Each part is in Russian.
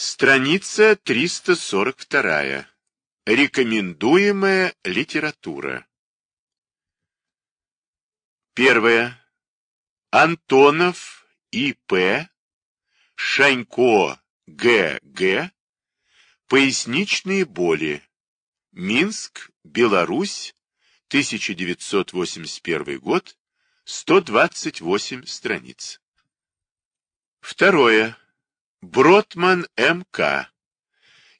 Страница 342. Рекомендуемая литература. Первое. Антонов И.П. Шанько Г.Г. Поясничные боли. Минск, Беларусь, 1981 год, 128 страниц. Второе. Бротман М.К.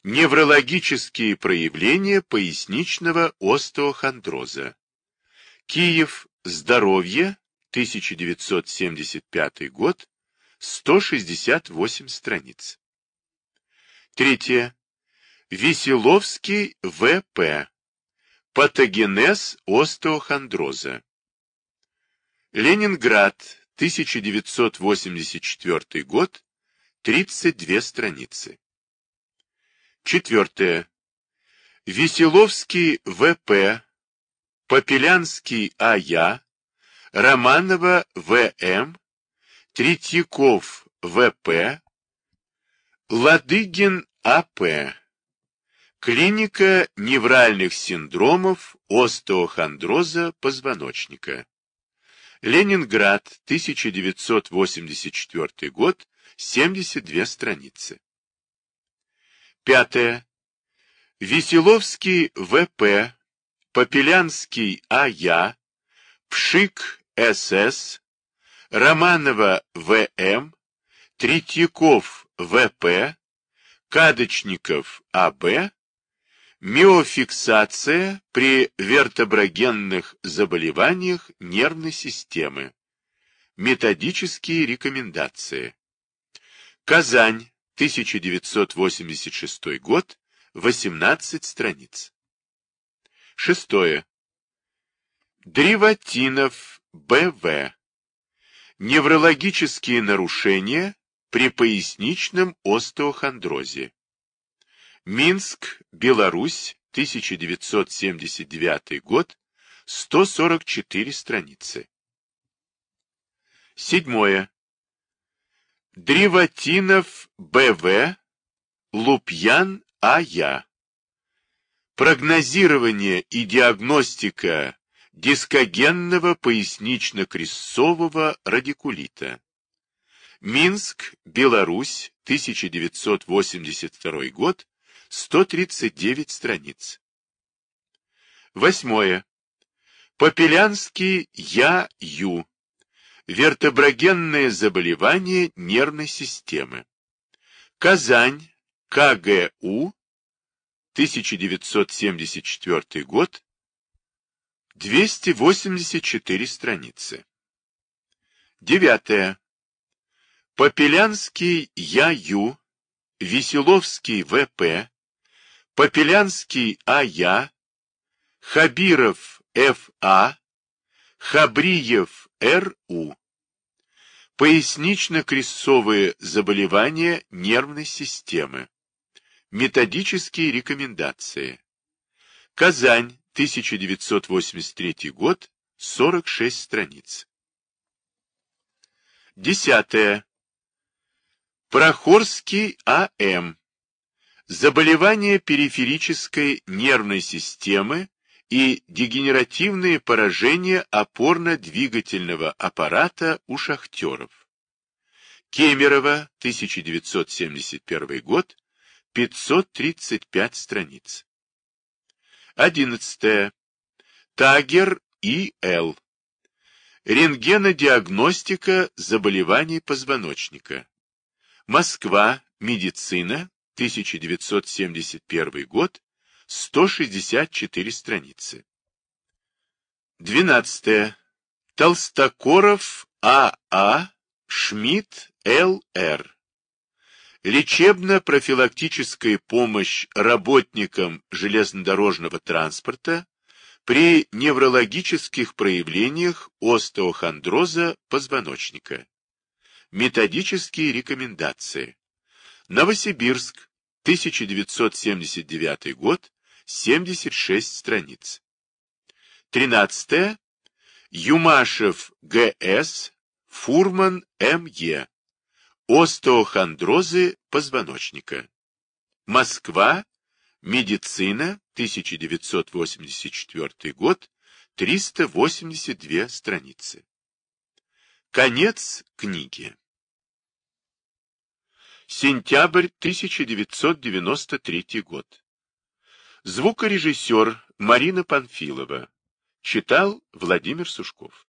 Неврологические проявления поясничного остеохондроза. Киев. Здоровье. 1975 год. 168 страниц. Третье. Веселовский В.П. Патогенез остеохондроза. Ленинград. 1984 год. 32 страницы. Четвертое. Веселовский В.П., Попелянский А.Я., Романова В.М., Третьяков В.П., Ладыгин А.П. Клиника невральных синдромов остеохондроза позвоночника. Ленинград, 1984 год, 72 страницы. Пятое. Веселовский В.П., Попелянский А.Я., Пшик С.С., Романова В.М., Третьяков В.П., Кадочников А.Б., миофиксация при вертеброгенных заболеваниях нервной системы. Методические рекомендации. Казань, 1986 год, 18 страниц. Шестое. Древотинов, Б.В. Неврологические нарушения при поясничном остеохондрозе. Минск, Беларусь, 1979 год, 144 страницы. Седьмое. Древотинов Б.В. Лупьян А.Я. Прогнозирование и диагностика дискогенного пояснично-крестцового радикулита. Минск, Беларусь, 1982 год, 139 страниц. Восьмое. Попелянский Я.Ю. Вертеброгенное заболевание нервной системы. Казань, КГУ, 1974 год, 284 страницы. Девятое. Попелянский Я.Ю., Веселовский В.П., Попелянский А.Я., Хабиров Ф.А., Хабриев Р.У. Пояснично-крестцовые заболевания нервной системы. Методические рекомендации. Казань, 1983 год, 46 страниц. Десятое. Прохорский А.М. Заболевания периферической нервной системы и дегенеративные поражения опорно-двигательного аппарата у шахтеров. Кемерово, 1971 год, 535 страниц. 11. Тагер И.Л. Рентгенодиагностика заболеваний позвоночника. Москва. Медицина. 1971 год. 164 страницы. 12. Толстокоров А.А. А, Шмидт Л.Р. Лечебно-профилактическая помощь работникам железнодорожного транспорта при неврологических проявлениях остеохондроза позвоночника. Методические рекомендации. Новосибирск, 1979 год, 76 страниц. 13. Юмашев Г.С., Фурман М.Е. Остеохондрозы позвоночника. Москва. Медицина. 1984 год. 382 страницы. Конец книги. Сентябрь 1993 год. Звукорежиссер Марина Панфилова. Читал Владимир Сушков.